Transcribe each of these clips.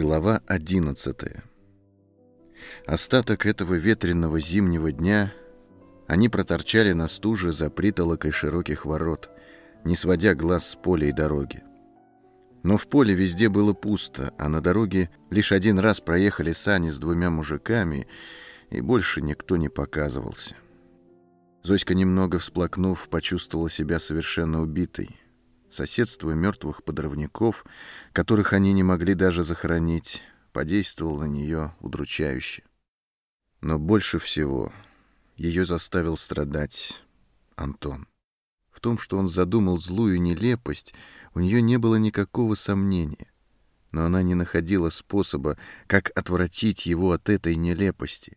Глава 11 Остаток этого ветреного зимнего дня они проторчали на стуже за притолокой широких ворот, не сводя глаз с поля и дороги. Но в поле везде было пусто, а на дороге лишь один раз проехали сани с двумя мужиками, и больше никто не показывался. Зоська, немного всплакнув, почувствовала себя совершенно убитой. Соседство мертвых подрывников, которых они не могли даже захоронить, подействовало на нее удручающе. Но больше всего ее заставил страдать Антон. В том, что он задумал злую нелепость, у нее не было никакого сомнения. Но она не находила способа, как отвратить его от этой нелепости.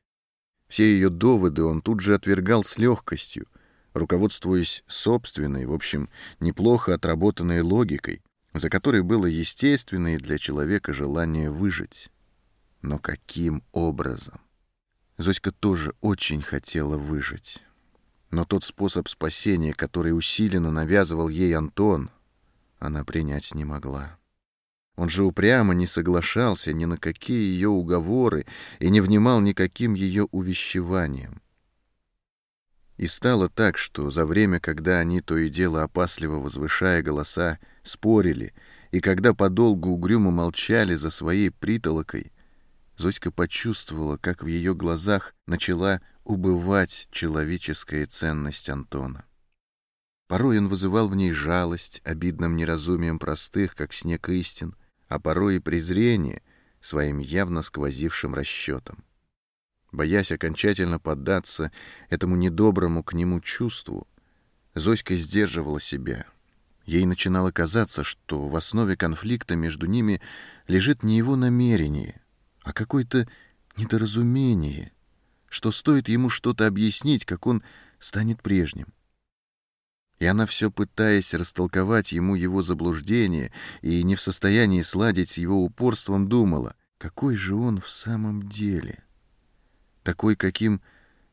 Все ее доводы он тут же отвергал с легкостью, руководствуясь собственной, в общем, неплохо отработанной логикой, за которой было естественное для человека желание выжить. Но каким образом? Зоська тоже очень хотела выжить. Но тот способ спасения, который усиленно навязывал ей Антон, она принять не могла. Он же упрямо не соглашался ни на какие ее уговоры и не внимал никаким ее увещеваниям. И стало так, что за время, когда они то и дело опасливо возвышая голоса, спорили, и когда подолгу угрюмо молчали за своей притолокой, Зоська почувствовала, как в ее глазах начала убывать человеческая ценность Антона. Порой он вызывал в ней жалость обидным неразумием простых, как снег истин, а порой и презрение своим явно сквозившим расчетом. Боясь окончательно поддаться этому недоброму к нему чувству, Зоська сдерживала себя. Ей начинало казаться, что в основе конфликта между ними лежит не его намерение, а какое-то недоразумение, что стоит ему что-то объяснить, как он станет прежним. И она все пытаясь растолковать ему его заблуждение и не в состоянии сладить с его упорством, думала, какой же он в самом деле — такой, каким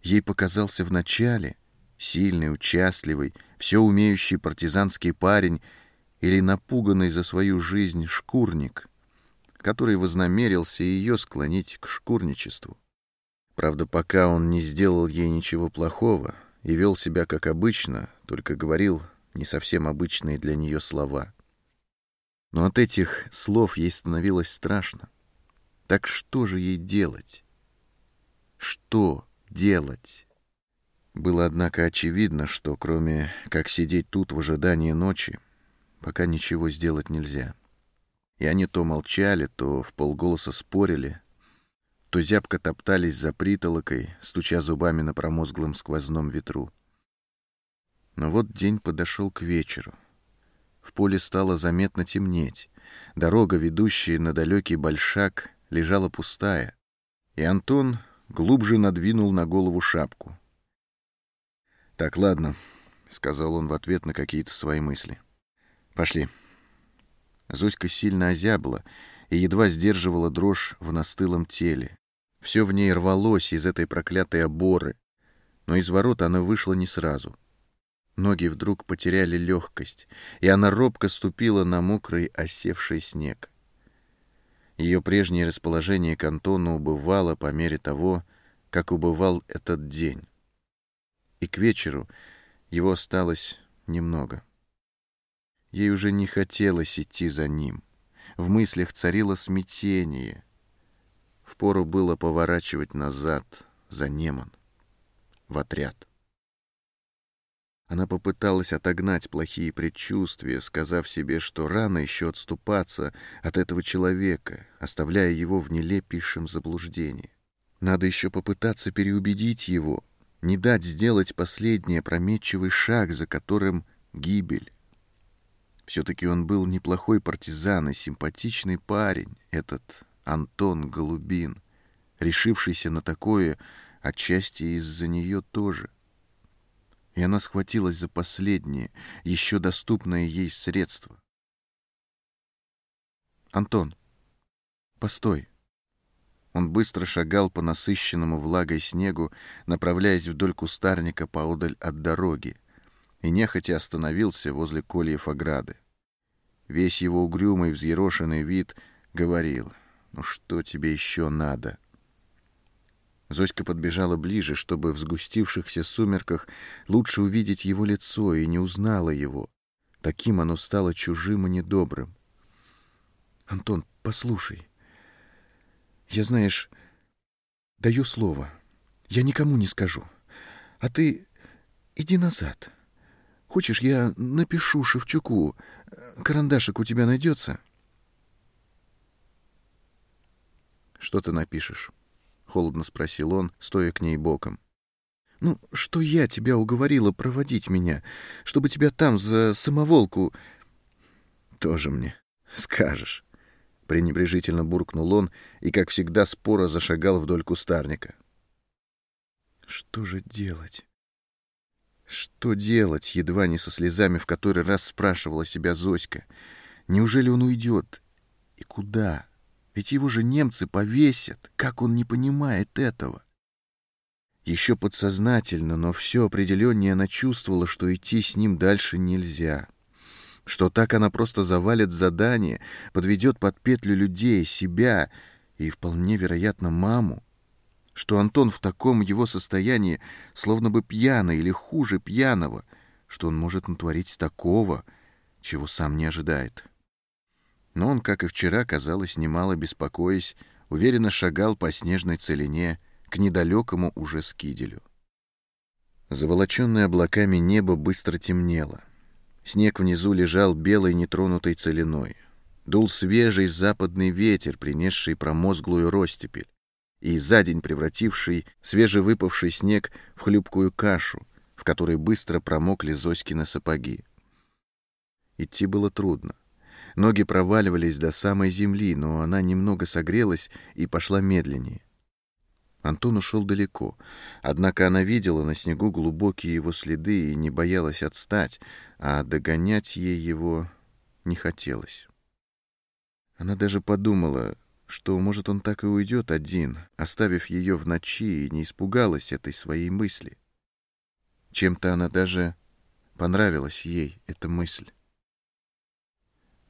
ей показался вначале, сильный, участливый, все умеющий партизанский парень или напуганный за свою жизнь шкурник, который вознамерился ее склонить к шкурничеству. Правда, пока он не сделал ей ничего плохого и вел себя как обычно, только говорил не совсем обычные для нее слова. Но от этих слов ей становилось страшно. Так что же ей делать? Что делать? Было, однако, очевидно, что кроме как сидеть тут в ожидании ночи, пока ничего сделать нельзя. И они то молчали, то в полголоса спорили, то зябко топтались за притолокой, стуча зубами на промозглом сквозном ветру. Но вот день подошел к вечеру. В поле стало заметно темнеть. Дорога, ведущая на далекий большак, лежала пустая. И Антон глубже надвинул на голову шапку. «Так, ладно», — сказал он в ответ на какие-то свои мысли. «Пошли». Зоська сильно озябла и едва сдерживала дрожь в настылом теле. Все в ней рвалось из этой проклятой оборы, но из ворот она вышла не сразу. Ноги вдруг потеряли легкость, и она робко ступила на мокрый осевший снег. Ее прежнее расположение к Антону убывало по мере того, как убывал этот день. И к вечеру его осталось немного. Ей уже не хотелось идти за ним. В мыслях царило смятение. Впору было поворачивать назад, за Неман, в отряд. Она попыталась отогнать плохие предчувствия, сказав себе, что рано еще отступаться от этого человека, оставляя его в нелепейшем заблуждении. Надо еще попытаться переубедить его, не дать сделать последний опрометчивый шаг, за которым гибель. Все-таки он был неплохой партизан и симпатичный парень, этот Антон Голубин, решившийся на такое отчасти из-за нее тоже — и она схватилась за последнее, еще доступное ей средство. «Антон, постой!» Он быстро шагал по насыщенному влагой снегу, направляясь вдоль кустарника поодаль от дороги, и нехотя остановился возле кольев ограды. Весь его угрюмый, взъерошенный вид говорил, Ну что тебе еще надо?» Зоська подбежала ближе, чтобы в сгустившихся сумерках лучше увидеть его лицо, и не узнала его. Таким оно стало чужим и недобрым. «Антон, послушай. Я, знаешь, даю слово. Я никому не скажу. А ты иди назад. Хочешь, я напишу Шевчуку. Карандашик у тебя найдется?» «Что ты напишешь?» — холодно спросил он, стоя к ней боком. «Ну, что я тебя уговорила проводить меня, чтобы тебя там за самоволку...» «Тоже мне скажешь», — пренебрежительно буркнул он и, как всегда, споро зашагал вдоль кустарника. «Что же делать?» «Что делать?» — едва не со слезами в который раз спрашивала себя Зоська. «Неужели он уйдет? И куда?» Ведь его же немцы повесят. Как он не понимает этого? Еще подсознательно, но все определеннее она чувствовала, что идти с ним дальше нельзя. Что так она просто завалит задание, подведет под петлю людей, себя и, вполне вероятно, маму. Что Антон в таком его состоянии, словно бы пьяный или хуже пьяного, что он может натворить такого, чего сам не ожидает. Но он, как и вчера, казалось, немало беспокоясь, уверенно шагал по снежной целине к недалекому уже скиделю. Заволоченное облаками небо быстро темнело. Снег внизу лежал белой нетронутой целиной. Дул свежий западный ветер, принесший промозглую ростепель, и за день превративший свежевыпавший снег в хлюпкую кашу, в которой быстро промокли Зоськины сапоги. Идти было трудно. Ноги проваливались до самой земли, но она немного согрелась и пошла медленнее. Антон ушел далеко, однако она видела на снегу глубокие его следы и не боялась отстать, а догонять ей его не хотелось. Она даже подумала, что, может, он так и уйдет один, оставив ее в ночи, и не испугалась этой своей мысли. Чем-то она даже понравилась ей, эта мысль.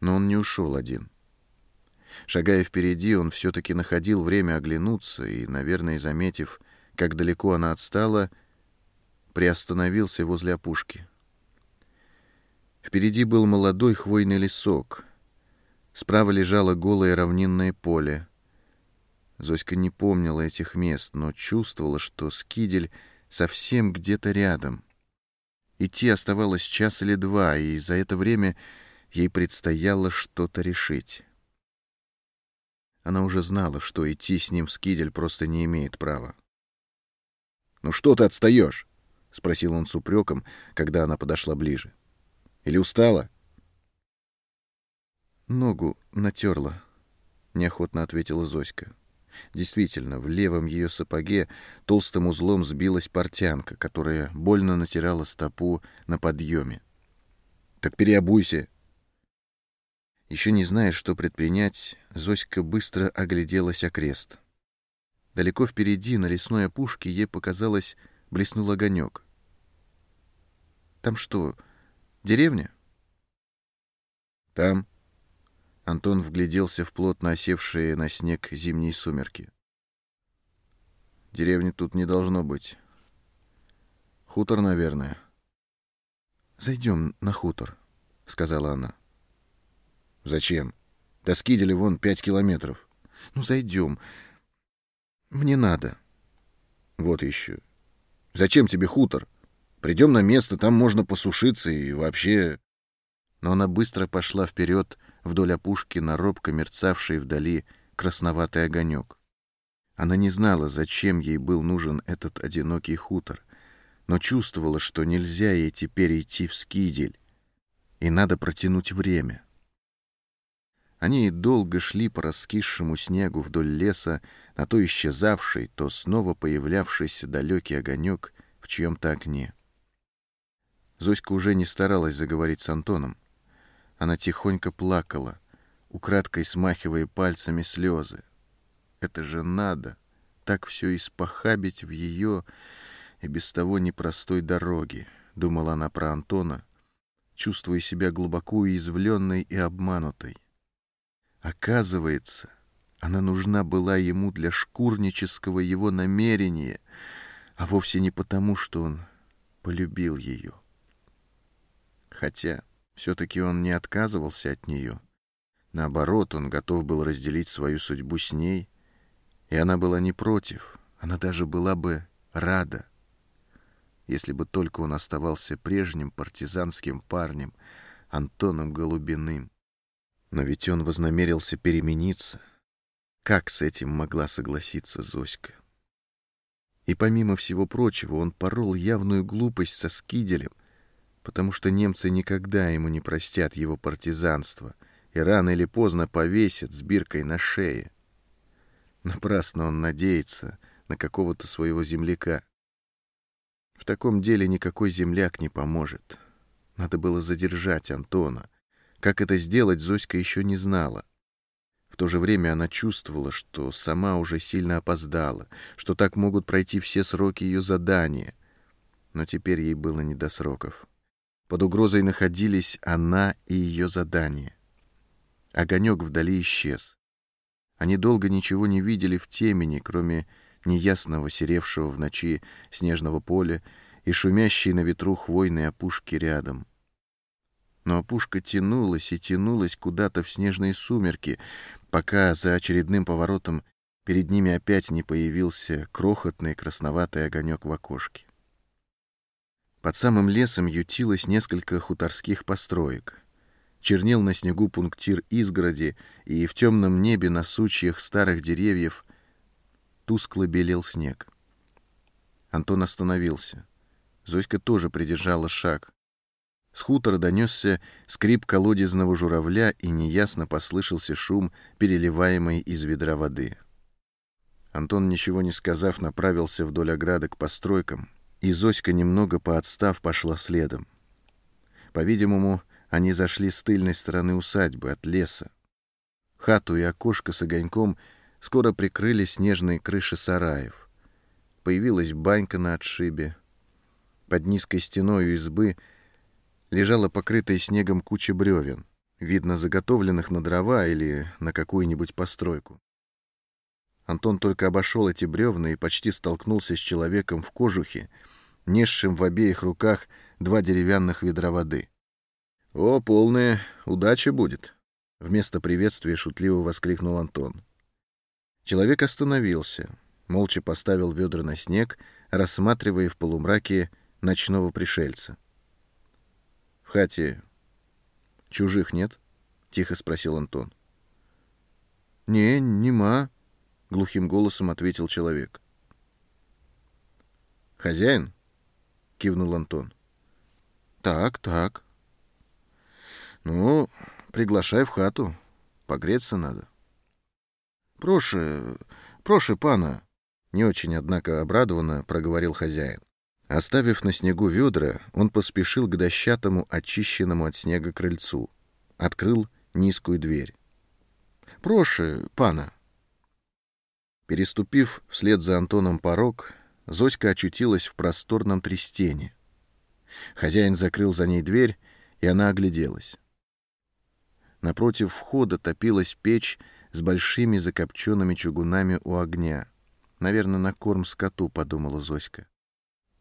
Но он не ушел один. Шагая впереди, он все-таки находил время оглянуться и, наверное, заметив, как далеко она отстала, приостановился возле опушки. Впереди был молодой хвойный лесок. Справа лежало голое равнинное поле. Зоська не помнила этих мест, но чувствовала, что скидель совсем где-то рядом. Идти оставалось час или два, и за это время ей предстояло что-то решить. Она уже знала, что идти с ним в скидель просто не имеет права. «Ну что ты отстаешь?» — спросил он с упреком, когда она подошла ближе. «Или устала?» «Ногу натерла», — неохотно ответила Зоська. Действительно, в левом ее сапоге толстым узлом сбилась портянка, которая больно натирала стопу на подъеме. «Так переобуйся», еще не зная, что предпринять, Зоська быстро огляделась окрест. Далеко впереди, на лесной опушке, ей показалось, блеснул огонек. «Там что, деревня?» «Там». Антон вгляделся в плотно осевшие на снег зимние сумерки. «Деревни тут не должно быть. Хутор, наверное». «Зайдем на хутор», — сказала она. «Зачем? До Скидели вон пять километров». «Ну, зайдем. Мне надо». «Вот еще. Зачем тебе хутор? Придем на место, там можно посушиться и вообще...» Но она быстро пошла вперед вдоль опушки на робко мерцавший вдали красноватый огонек. Она не знала, зачем ей был нужен этот одинокий хутор, но чувствовала, что нельзя ей теперь идти в скидель, и надо протянуть время. Они долго шли по раскисшему снегу вдоль леса, на то исчезавший, то снова появлявшийся далекий огонек в чьем-то окне. Зоська уже не старалась заговорить с Антоном. Она тихонько плакала, украдкой смахивая пальцами слезы. Это же надо, так все испохабить в ее и без того непростой дороге, думала она про Антона, чувствуя себя глубоко уязвленной и обманутой. Оказывается, Она нужна была ему для шкурнического его намерения, а вовсе не потому, что он полюбил ее. Хотя все-таки он не отказывался от нее. Наоборот, он готов был разделить свою судьбу с ней, и она была не против, она даже была бы рада, если бы только он оставался прежним партизанским парнем, Антоном Голубиным. Но ведь он вознамерился перемениться. Как с этим могла согласиться Зоська? И помимо всего прочего, он порол явную глупость со Скиделем, потому что немцы никогда ему не простят его партизанство и рано или поздно повесят с биркой на шее. Напрасно он надеется на какого-то своего земляка. В таком деле никакой земляк не поможет. Надо было задержать Антона. Как это сделать, Зоська еще не знала. В то же время она чувствовала, что сама уже сильно опоздала, что так могут пройти все сроки ее задания. Но теперь ей было не до сроков. Под угрозой находились она и ее задание. Огонек вдали исчез. Они долго ничего не видели в темени, кроме неясного серевшего в ночи снежного поля и шумящей на ветру хвойной опушки рядом. Но опушка тянулась и тянулась куда-то в снежные сумерки, пока за очередным поворотом перед ними опять не появился крохотный красноватый огонек в окошке. Под самым лесом ютилось несколько хуторских построек. Чернел на снегу пунктир изгороди, и в темном небе на сучьях старых деревьев тускло белел снег. Антон остановился. Зоська тоже придержала шаг. С хутора донесся скрип колодезного журавля, и неясно послышался шум, переливаемый из ведра воды. Антон, ничего не сказав, направился вдоль ограды к постройкам, и Зоська, немного поотстав, пошла следом. По-видимому, они зашли с тыльной стороны усадьбы, от леса. Хату и окошко с огоньком — Скоро прикрыли снежные крыши сараев. Появилась банька на отшибе. Под низкой стеной избы лежала покрытая снегом куча бревен, видно, заготовленных на дрова или на какую-нибудь постройку. Антон только обошел эти бревна и почти столкнулся с человеком в кожухе, несшим в обеих руках два деревянных ведра воды. «О, полная удача будет!» Вместо приветствия шутливо воскликнул Антон. Человек остановился, молча поставил ведра на снег, рассматривая в полумраке ночного пришельца. — Хате чужих нет? — тихо спросил Антон. — Не, нема, — глухим голосом ответил человек. — Хозяин? — кивнул Антон. — Так, так. — Ну, приглашай в хату, погреться надо. «Проше, проше, пана!» Не очень, однако, обрадованно проговорил хозяин. Оставив на снегу ведра, он поспешил к дощатому, очищенному от снега крыльцу. Открыл низкую дверь. «Проше, пана!» Переступив вслед за Антоном порог, Зоська очутилась в просторном трестене. Хозяин закрыл за ней дверь, и она огляделась. Напротив входа топилась печь с большими закопченными чугунами у огня. Наверное, на корм скоту, подумала Зоська.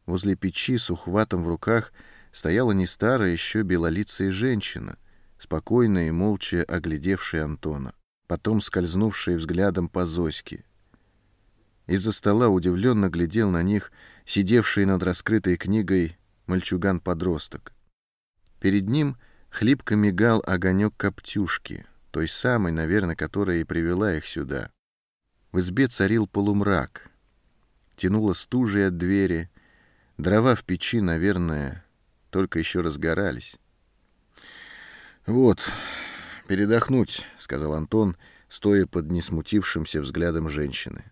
Возле печи с ухватом в руках стояла не старая еще белолицая женщина, спокойная и молча оглядевшая Антона, потом скользнувшая взглядом по Зоське. Из-за стола удивленно глядел на них сидевший над раскрытой книгой мальчуган-подросток. Перед ним хлипко мигал огонек коптюшки — той самой, наверное, которая и привела их сюда. В избе царил полумрак. Тянуло стужей от двери. Дрова в печи, наверное, только еще разгорались. «Вот, передохнуть», — сказал Антон, стоя под несмутившимся взглядом женщины.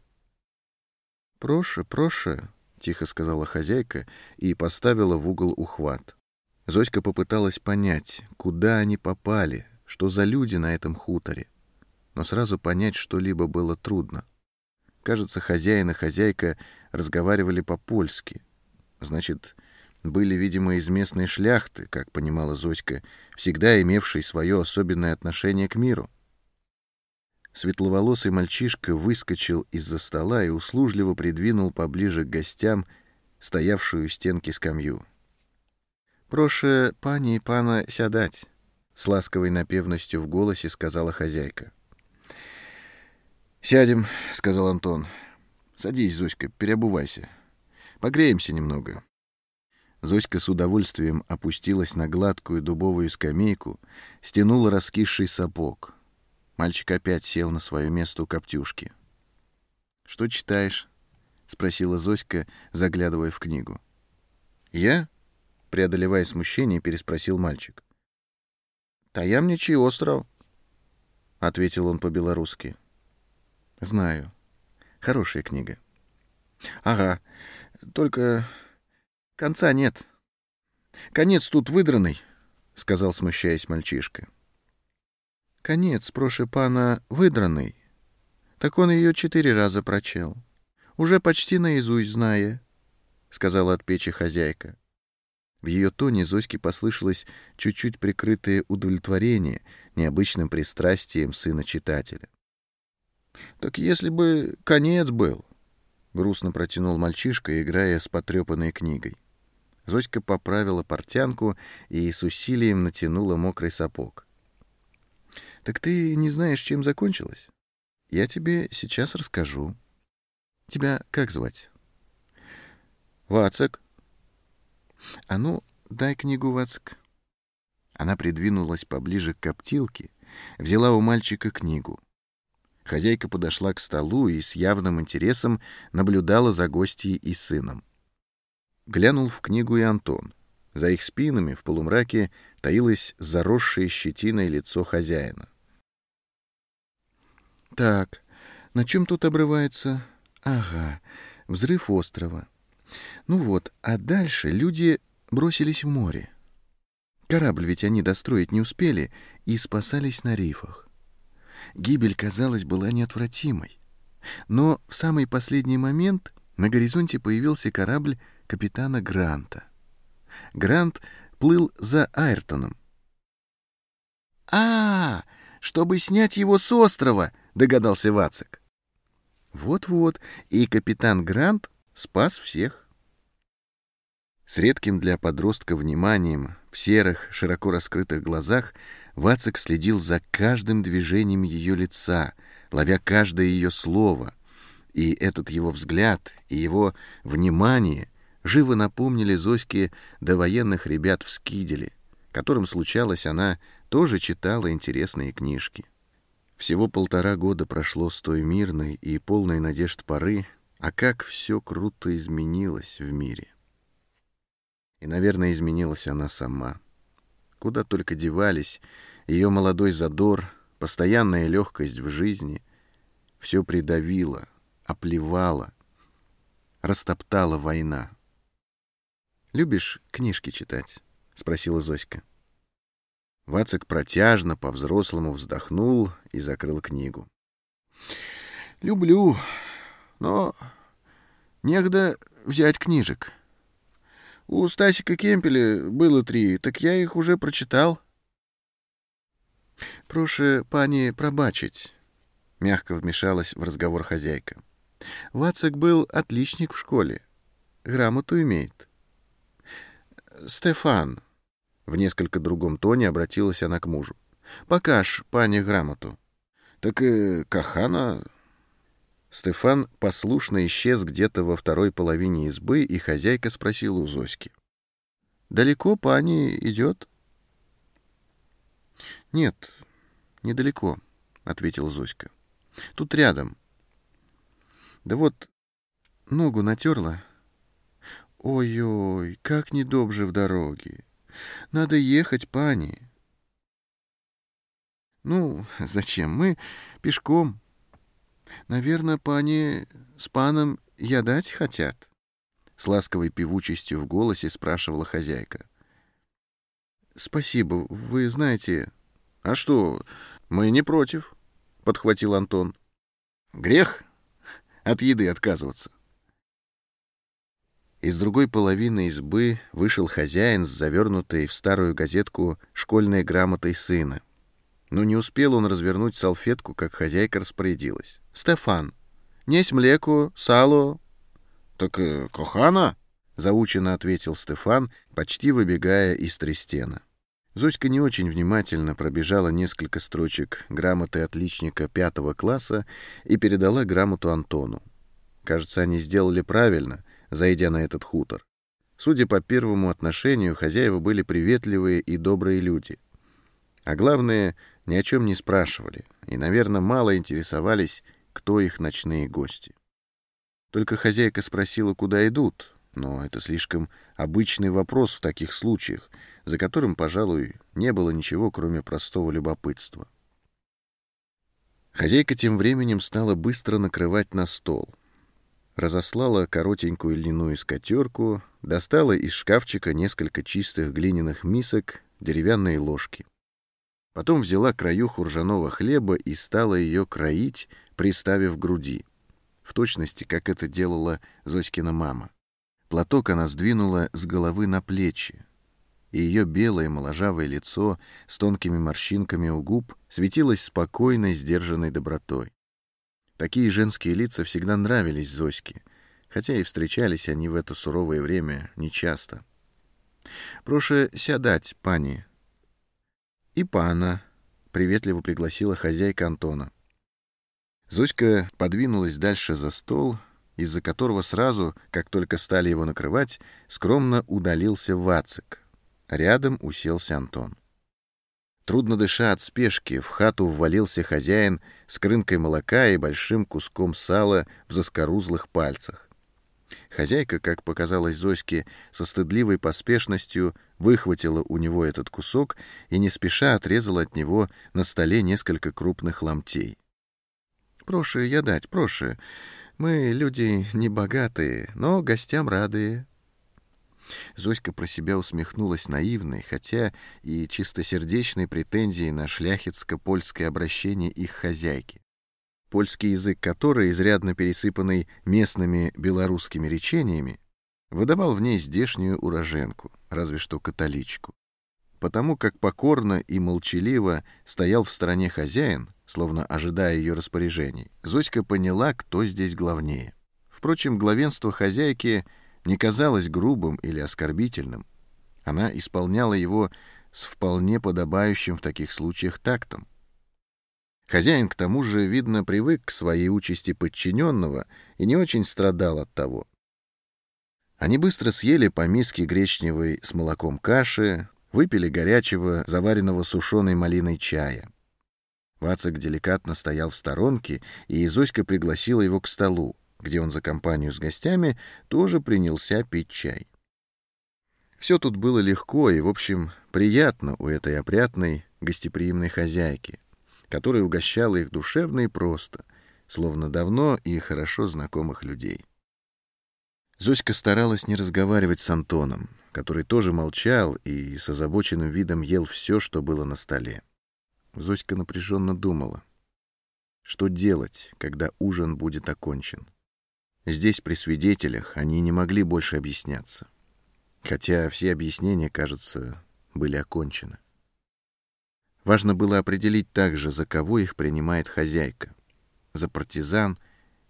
«Проше, проше», — тихо сказала хозяйка и поставила в угол ухват. Зоська попыталась понять, куда они попали, что за люди на этом хуторе. Но сразу понять что-либо было трудно. Кажется, хозяин и хозяйка разговаривали по-польски. Значит, были, видимо, из местной шляхты, как понимала Зоська, всегда имевшей свое особенное отношение к миру. Светловолосый мальчишка выскочил из-за стола и услужливо придвинул поближе к гостям стоявшую у стенки скамью. «Проше пани и пана сядать», — с ласковой напевностью в голосе сказала хозяйка. «Сядем», — сказал Антон. «Садись, Зоська, переобувайся. Погреемся немного». Зоська с удовольствием опустилась на гладкую дубовую скамейку, стянула раскисший сапог. Мальчик опять сел на свое место у коптюшки. «Что читаешь?» — спросила Зоська, заглядывая в книгу. «Я?» — преодолевая смущение, переспросил мальчик. «Таямничий остров», — ответил он по-белорусски. «Знаю. Хорошая книга». «Ага. Только конца нет. Конец тут выдранный», — сказал, смущаясь мальчишка. «Конец, проше пана, выдранный. Так он ее четыре раза прочел. Уже почти наизусть зная», — сказала от печи хозяйка. В ее тоне Зоське послышалось чуть-чуть прикрытое удовлетворение необычным пристрастием сына читателя. «Так если бы конец был», — грустно протянул мальчишка, играя с потрепанной книгой. Зоська поправила портянку и с усилием натянула мокрый сапог. «Так ты не знаешь, чем закончилось? Я тебе сейчас расскажу. Тебя как звать?» «Вацак». «А ну, дай книгу, Вацак». Она придвинулась поближе к коптилке, взяла у мальчика книгу. Хозяйка подошла к столу и с явным интересом наблюдала за гостьей и сыном. Глянул в книгу и Антон. За их спинами в полумраке таилось заросшее щетиной лицо хозяина. «Так, на чем тут обрывается? Ага, взрыв острова. Ну вот, а дальше люди бросились в море. Корабль ведь они достроить не успели и спасались на рифах. Гибель, казалось, была неотвратимой. Но в самый последний момент на горизонте появился корабль капитана Гранта. Грант плыл за Айртоном. «А, чтобы снять его с острова!» — догадался Вацик. Вот-вот, и капитан Грант спас всех. С редким для подростка вниманием в серых, широко раскрытых глазах Вацик следил за каждым движением ее лица, ловя каждое ее слово. И этот его взгляд, и его внимание живо напомнили Зоське до военных ребят в Скиделе, которым случалось, она тоже читала интересные книжки. Всего полтора года прошло с той мирной и полной надежд поры, а как все круто изменилось в мире. И, наверное, изменилась она сама — Куда только девались ее молодой задор, постоянная легкость в жизни. Все придавило, оплевало, растоптала война. «Любишь книжки читать?» — спросила Зоська. Вацик протяжно, по-взрослому вздохнул и закрыл книгу. «Люблю, но негда взять книжек. У Стасика Кемпеля было три, так я их уже прочитал. «Прошу пани пробачить», — мягко вмешалась в разговор хозяйка. «Вацак был отличник в школе. Грамоту имеет». «Стефан», — в несколько другом тоне обратилась она к мужу, — «покаж пане грамоту». «Так и Кахана Стефан послушно исчез где-то во второй половине избы, и хозяйка спросила у Зоськи. «Далеко пани идет?» «Нет, недалеко», — ответил Зоська. «Тут рядом». «Да вот ногу натерла. Ой-ой, как недобже в дороге. Надо ехать, пани». «Ну, зачем? Мы пешком». Наверное, пани с паном ядать хотят? С ласковой певучестью в голосе спрашивала хозяйка. Спасибо, вы знаете... А что, мы не против, подхватил Антон. Грех от еды отказываться. Из другой половины избы вышел хозяин с завернутой в старую газетку школьной грамотой сына. Но не успел он развернуть салфетку, как хозяйка распорядилась. «Стефан, несь млеку, сало». «Так э, кохана?» — заученно ответил Стефан, почти выбегая из трестена. Зоська не очень внимательно пробежала несколько строчек грамоты отличника пятого класса и передала грамоту Антону. Кажется, они сделали правильно, зайдя на этот хутор. Судя по первому отношению, хозяева были приветливые и добрые люди. А главное, ни о чем не спрашивали и, наверное, мало интересовались, кто их ночные гости. Только хозяйка спросила, куда идут, но это слишком обычный вопрос в таких случаях — за которым, пожалуй, не было ничего, кроме простого любопытства. Хозяйка тем временем стала быстро накрывать на стол. Разослала коротенькую льняную скатерку, достала из шкафчика несколько чистых глиняных мисок, деревянные ложки. Потом взяла краюху ржаного хлеба и стала ее кроить, приставив груди. В точности, как это делала Зоськина мама. Платок она сдвинула с головы на плечи, и ее белое моложавое лицо с тонкими морщинками у губ светилось спокойной, сдержанной добротой. Такие женские лица всегда нравились Зоське, хотя и встречались они в это суровое время нечасто. «Прошу сядать, пани». «И пана», — приветливо пригласила хозяйка Антона. Зоська подвинулась дальше за стол, из-за которого сразу, как только стали его накрывать, скромно удалился Вацик — Рядом уселся Антон. Трудно дыша от спешки, в хату ввалился хозяин с крынкой молока и большим куском сала в заскорузлых пальцах. Хозяйка, как показалось Зоське, со стыдливой поспешностью выхватила у него этот кусок и не спеша отрезала от него на столе несколько крупных ломтей. «Прошу я дать, прошу. Мы люди небогатые, но гостям радые», Зоська про себя усмехнулась наивной, хотя и чистосердечной претензией на шляхетско-польское обращение их хозяйки. Польский язык который, изрядно пересыпанный местными белорусскими речениями, выдавал в ней здешнюю уроженку, разве что католичку. Потому как покорно и молчаливо стоял в стороне хозяин, словно ожидая ее распоряжений, Зоська поняла, кто здесь главнее. Впрочем, главенство хозяйки — не казалось грубым или оскорбительным. Она исполняла его с вполне подобающим в таких случаях тактом. Хозяин, к тому же, видно, привык к своей участи подчиненного и не очень страдал от того. Они быстро съели по миске гречневой с молоком каши, выпили горячего, заваренного сушеной малиной чая. Вацик деликатно стоял в сторонке, и Зоська пригласила его к столу, где он за компанию с гостями тоже принялся пить чай. Все тут было легко и, в общем, приятно у этой опрятной, гостеприимной хозяйки, которая угощала их душевно и просто, словно давно и хорошо знакомых людей. Зоська старалась не разговаривать с Антоном, который тоже молчал и с озабоченным видом ел все, что было на столе. Зоська напряженно думала, что делать, когда ужин будет окончен. Здесь, при свидетелях, они не могли больше объясняться. Хотя все объяснения, кажется, были окончены. Важно было определить также, за кого их принимает хозяйка. За партизан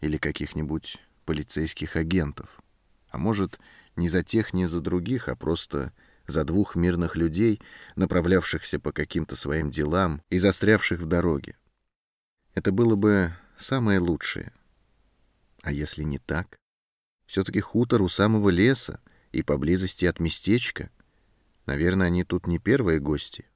или каких-нибудь полицейских агентов. А может, не за тех, не за других, а просто за двух мирных людей, направлявшихся по каким-то своим делам и застрявших в дороге. Это было бы самое лучшее. А если не так? Все-таки хутор у самого леса и поблизости от местечка. Наверное, они тут не первые гости.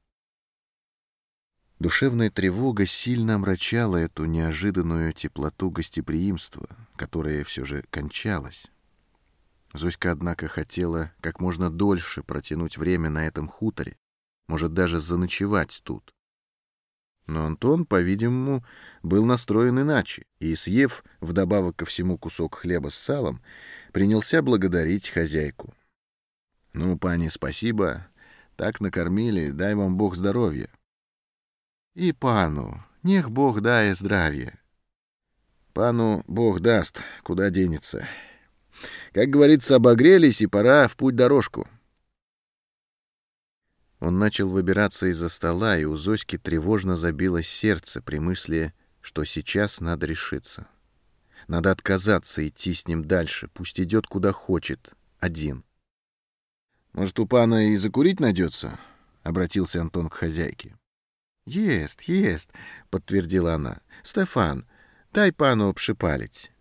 Душевная тревога сильно омрачала эту неожиданную теплоту гостеприимства, которая все же кончалась. Зоська, однако, хотела как можно дольше протянуть время на этом хуторе, может, даже заночевать тут. Но Антон, по-видимому, был настроен иначе, и, съев вдобавок ко всему кусок хлеба с салом, принялся благодарить хозяйку. «Ну, пани, спасибо. Так накормили, дай вам Бог здоровья». «И пану, нех Бог дай здравие». «Пану Бог даст, куда денется. Как говорится, обогрелись, и пора в путь дорожку». Он начал выбираться из-за стола, и у Зоськи тревожно забилось сердце при мысли, что сейчас надо решиться. Надо отказаться идти с ним дальше, пусть идет куда хочет, один. «Может, у пана и закурить найдется?» — обратился Антон к хозяйке. «Ест, ест», — подтвердила она. «Стефан, дай пану обшипалить».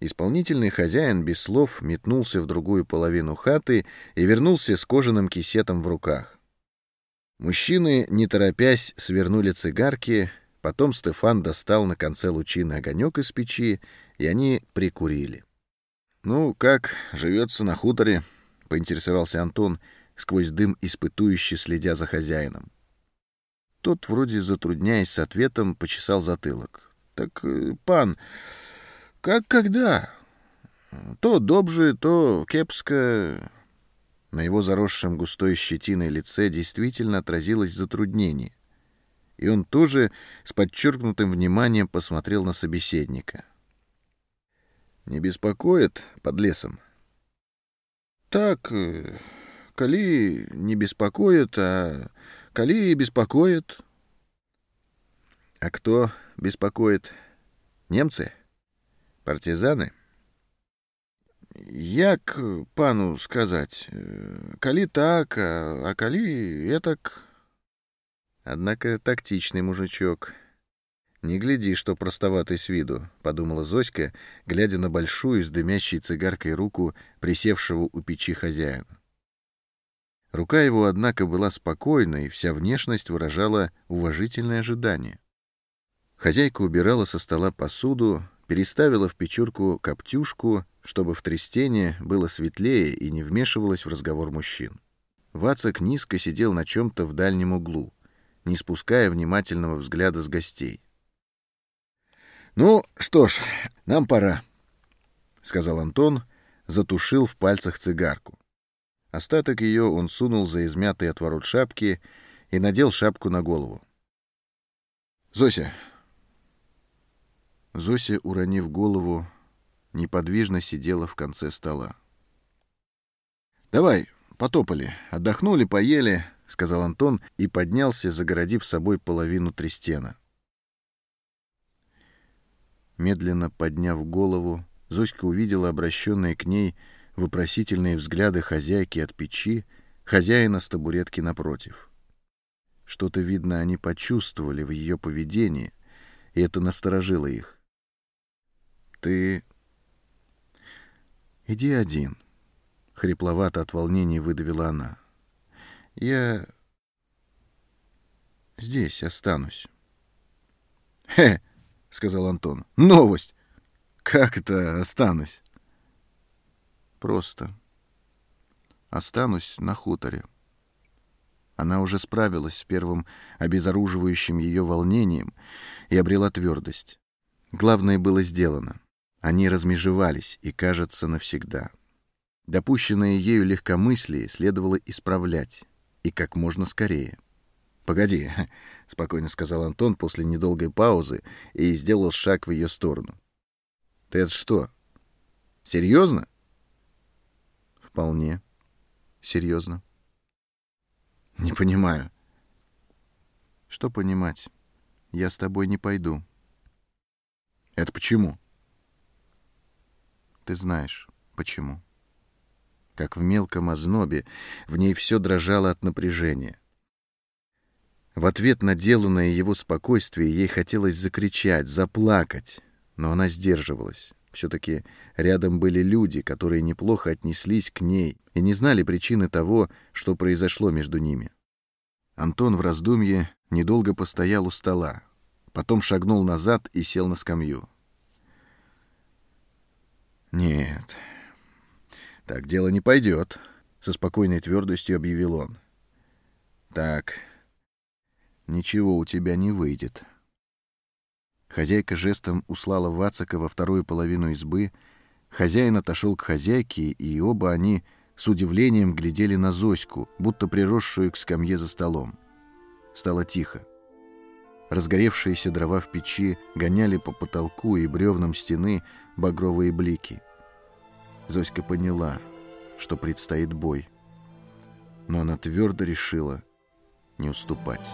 Исполнительный хозяин без слов метнулся в другую половину хаты и вернулся с кожаным кисетом в руках. Мужчины, не торопясь, свернули цигарки, потом Стефан достал на конце лучины огонек из печи, и они прикурили. «Ну, как живется на хуторе?» — поинтересовался Антон, сквозь дым испытующе следя за хозяином. Тот, вроде затрудняясь с ответом, почесал затылок. «Так, э, пан, как когда? То добже, то кепско...» На его заросшем густой щетиной лице действительно отразилось затруднение, и он тоже с подчеркнутым вниманием посмотрел на собеседника. Не беспокоит под лесом? Так, э, коли не беспокоит, а коли беспокоит. А кто беспокоит? Немцы? Партизаны? Як пану сказать, коли так, а, а коли этак... Однако тактичный мужичок — «Не гляди, что простоватый с виду», — подумала Зоська, глядя на большую с дымящей цигаркой руку присевшего у печи хозяина. Рука его, однако, была спокойна, и вся внешность выражала уважительное ожидание. Хозяйка убирала со стола посуду, переставила в печурку коптюшку, чтобы в трестене было светлее и не вмешивалась в разговор мужчин. Вацак низко сидел на чем-то в дальнем углу, не спуская внимательного взгляда с гостей. «Ну что ж, нам пора», — сказал Антон, затушил в пальцах цигарку. Остаток ее он сунул за измятый отворот шапки и надел шапку на голову. «Зося!» Зося, уронив голову, неподвижно сидела в конце стола. «Давай, потопали, отдохнули, поели», — сказал Антон и поднялся, загородив собой половину трестена. Медленно подняв голову, Зоська увидела обращенные к ней вопросительные взгляды хозяйки от печи, хозяина с табуретки напротив. Что-то, видно, они почувствовали в ее поведении, и это насторожило их. «Ты... иди один», — хрипловато от волнения выдавила она. «Я... здесь останусь». «Хе!» — сказал Антон. «Новость! Как это останусь?» «Просто. Останусь на хуторе». Она уже справилась с первым обезоруживающим ее волнением и обрела твердость. Главное было сделано. Они размежевались и, кажется, навсегда. Допущенное ею легкомыслие следовало исправлять, и как можно скорее. «Погоди», — спокойно сказал Антон после недолгой паузы и сделал шаг в ее сторону. «Ты это что, серьезно?» «Вполне серьезно». «Не понимаю». «Что понимать? Я с тобой не пойду». «Это почему?» «Ты знаешь, почему». Как в мелком ознобе, в ней все дрожало от напряжения. В ответ на деланное его спокойствие ей хотелось закричать, заплакать, но она сдерживалась. Все-таки рядом были люди, которые неплохо отнеслись к ней и не знали причины того, что произошло между ними. Антон в раздумье недолго постоял у стола, потом шагнул назад и сел на скамью. «Нет, так дело не пойдет», — со спокойной твердостью объявил он. «Так, ничего у тебя не выйдет. Хозяйка жестом услала Вацака во вторую половину избы, хозяин отошел к хозяйке, и оба они с удивлением глядели на Зоську, будто приросшую к скамье за столом. Стало тихо. Разгоревшиеся дрова в печи гоняли по потолку и бревнам стены багровые блики. Зоська поняла, что предстоит бой. но она твердо решила не уступать.